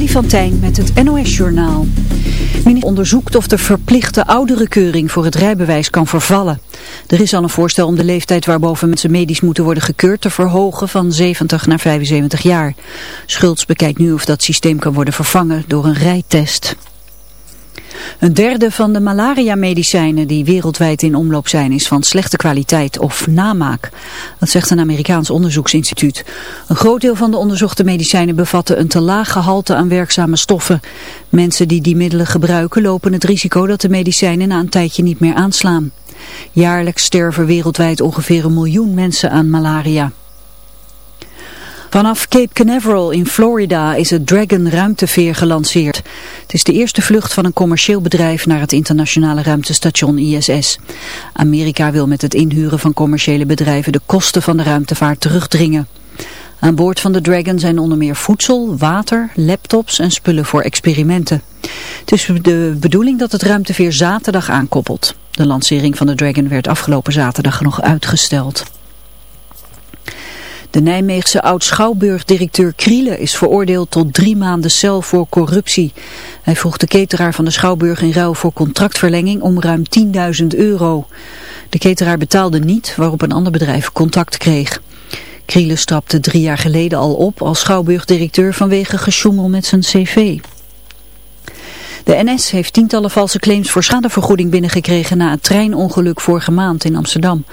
Freddy van Tijn met het NOS-journaal. Minister onderzoekt of de verplichte ouderenkeuring voor het rijbewijs kan vervallen. Er is al een voorstel om de leeftijd waarboven mensen medisch moeten worden gekeurd te verhogen van 70 naar 75 jaar. Schultz bekijkt nu of dat systeem kan worden vervangen door een rijtest. Een derde van de malaria-medicijnen die wereldwijd in omloop zijn is van slechte kwaliteit of namaak. Dat zegt een Amerikaans onderzoeksinstituut. Een groot deel van de onderzochte medicijnen bevatten een te laag gehalte aan werkzame stoffen. Mensen die die middelen gebruiken lopen het risico dat de medicijnen na een tijdje niet meer aanslaan. Jaarlijks sterven wereldwijd ongeveer een miljoen mensen aan malaria. Vanaf Cape Canaveral in Florida is het Dragon ruimteveer gelanceerd. Het is de eerste vlucht van een commercieel bedrijf naar het internationale ruimtestation ISS. Amerika wil met het inhuren van commerciële bedrijven de kosten van de ruimtevaart terugdringen. Aan boord van de Dragon zijn onder meer voedsel, water, laptops en spullen voor experimenten. Het is de bedoeling dat het ruimteveer zaterdag aankoppelt. De lancering van de Dragon werd afgelopen zaterdag nog uitgesteld. De Nijmeegse oud-schouwburgdirecteur Kriele is veroordeeld tot drie maanden cel voor corruptie. Hij vroeg de cateraar van de schouwburg in ruil voor contractverlenging om ruim 10.000 euro. De cateraar betaalde niet, waarop een ander bedrijf contact kreeg. Kriele stapte drie jaar geleden al op als schouwburgdirecteur vanwege gesjoemel met zijn cv. De NS heeft tientallen valse claims voor schadevergoeding binnengekregen na het treinongeluk vorige maand in Amsterdam.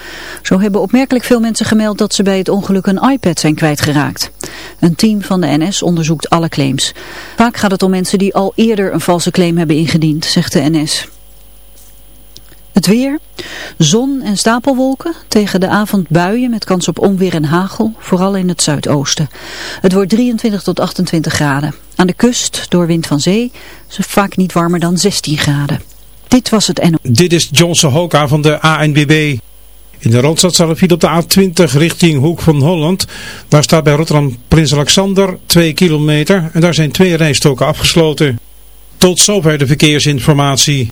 Zo hebben opmerkelijk veel mensen gemeld dat ze bij het ongeluk een iPad zijn kwijtgeraakt. Een team van de NS onderzoekt alle claims. Vaak gaat het om mensen die al eerder een valse claim hebben ingediend, zegt de NS. Het weer, zon en stapelwolken, tegen de avond buien met kans op onweer en hagel, vooral in het zuidoosten. Het wordt 23 tot 28 graden. Aan de kust, door wind van zee, is het vaak niet warmer dan 16 graden. Dit was het NO. Dit is Johnson Hoka van de ANBB. In de Randstad een file op de A20 richting Hoek van Holland. Daar staat bij Rotterdam Prins Alexander 2 kilometer en daar zijn twee rijstoken afgesloten. Tot zover de verkeersinformatie.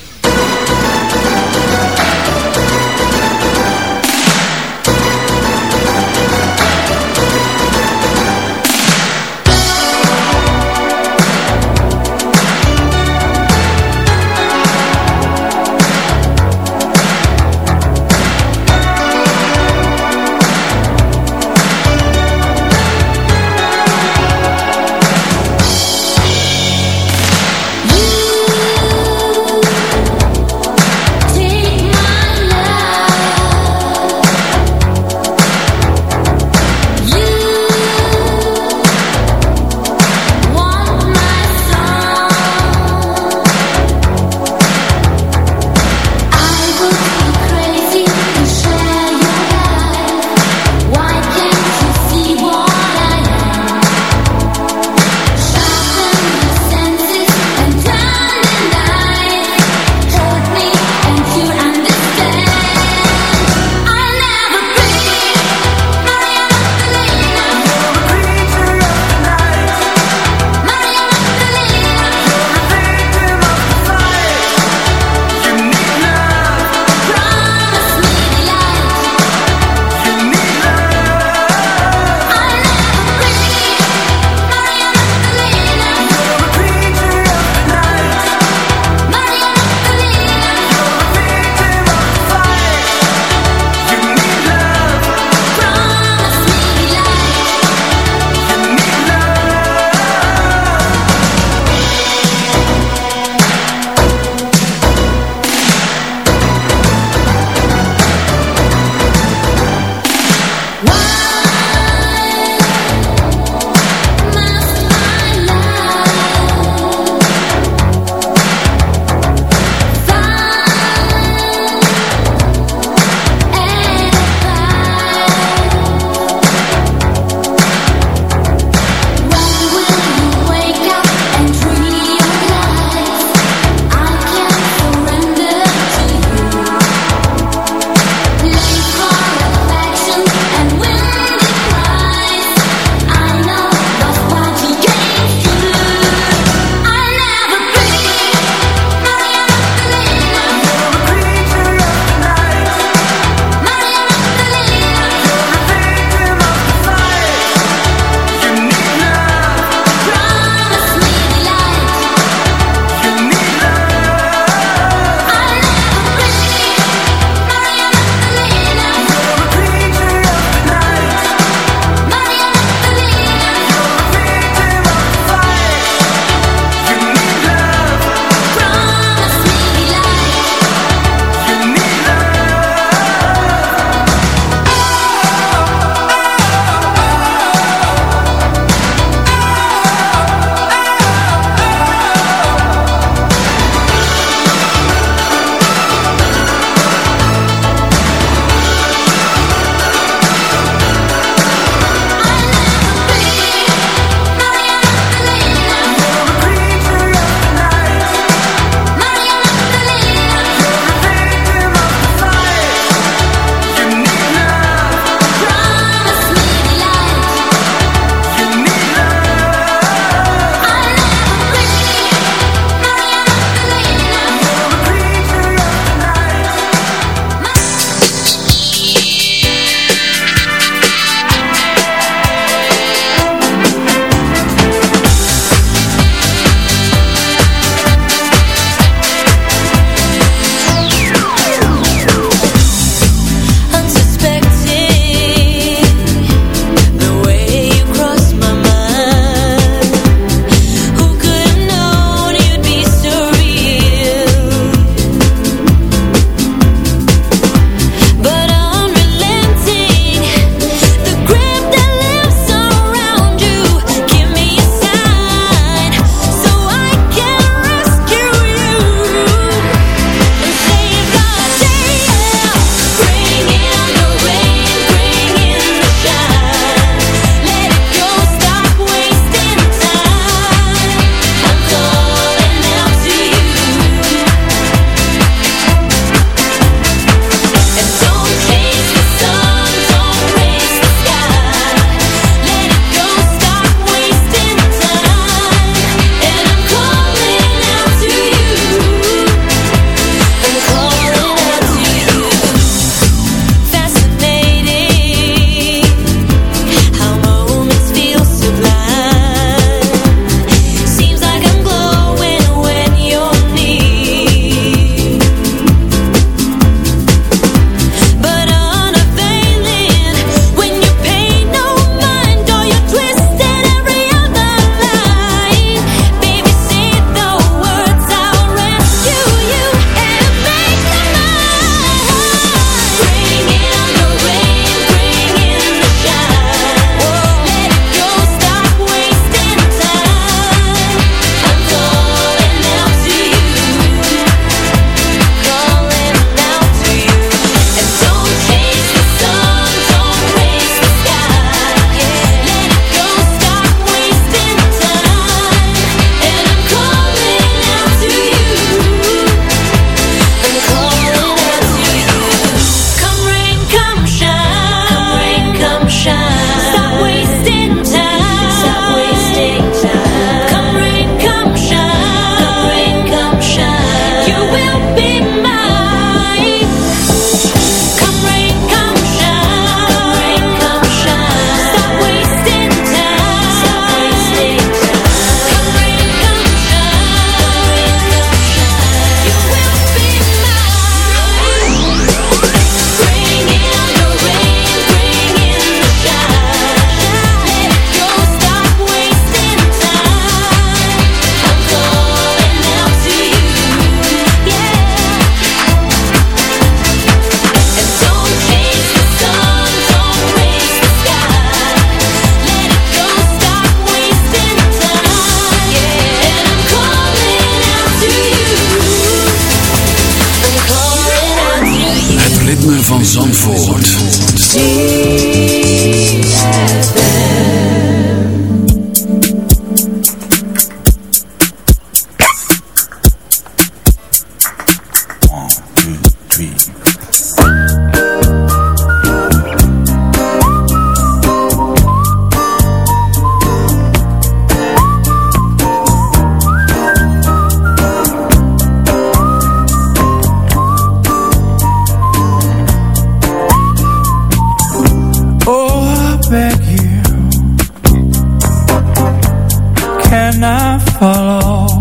follow.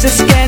Just a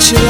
what you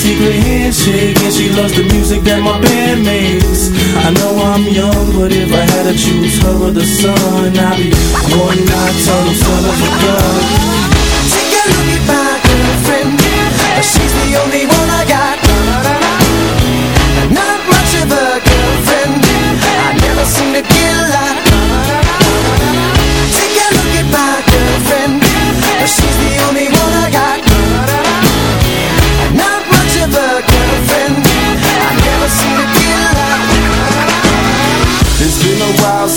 secret handshake, and she loves the music that my band makes. I know I'm young, but if I had to choose her or the sun, I'd be one nocturnal son of a gun. Take a look at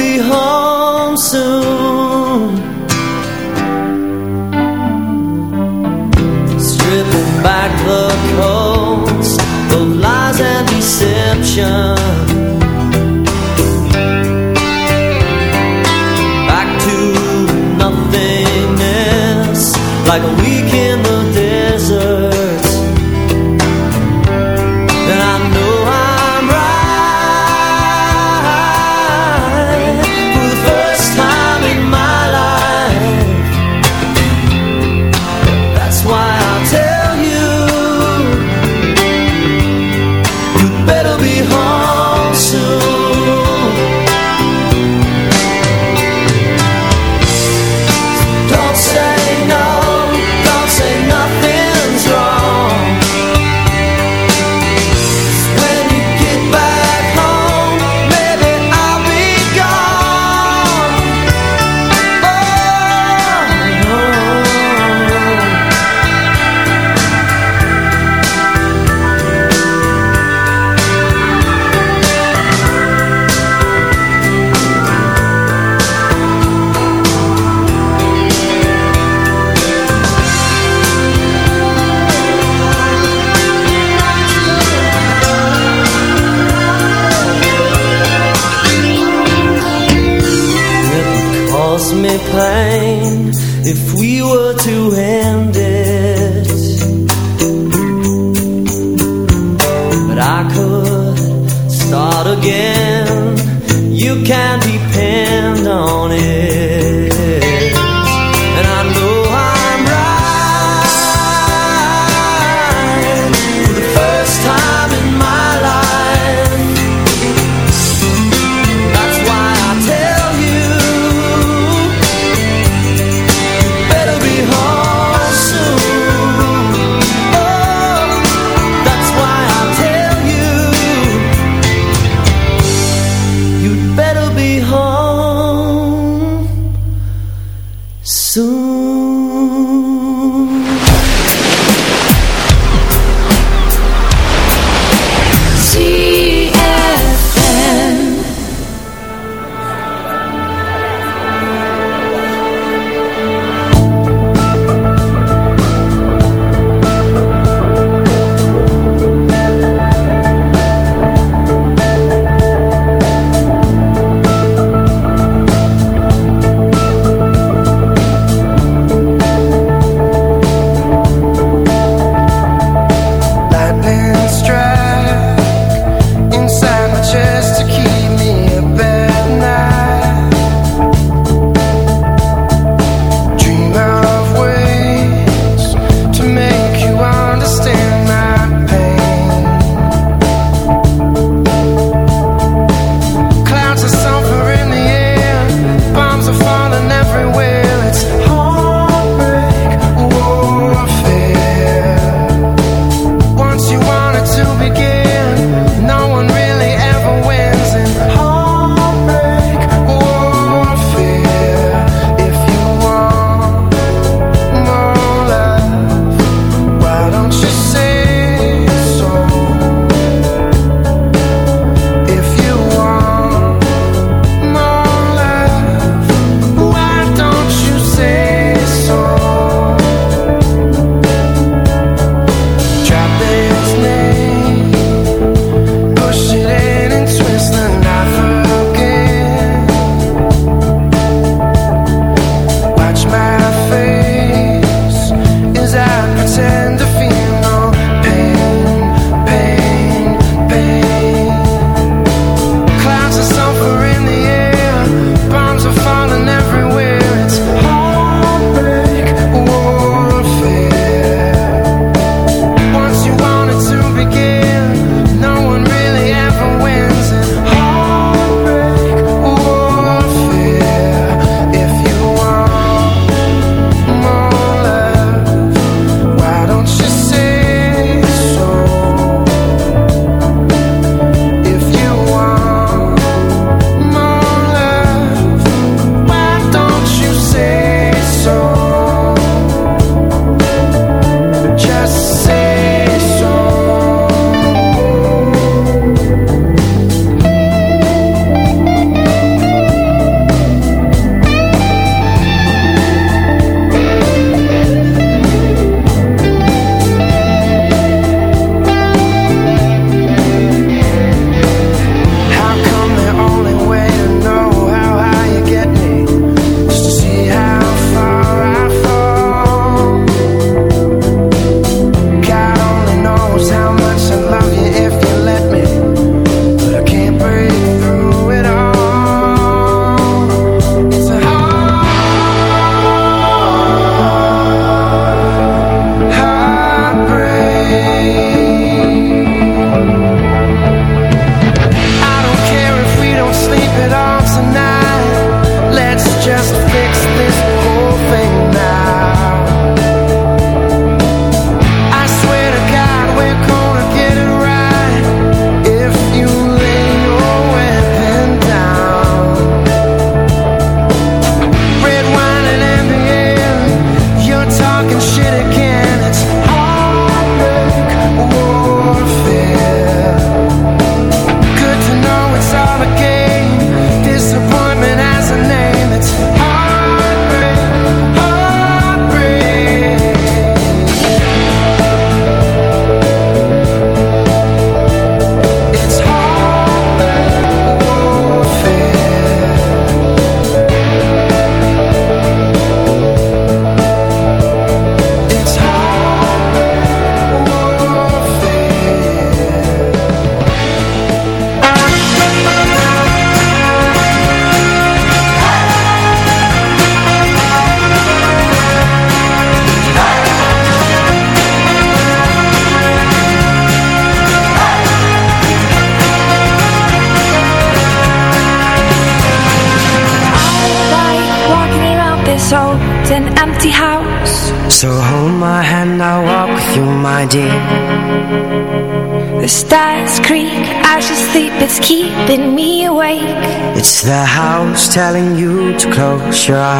be home try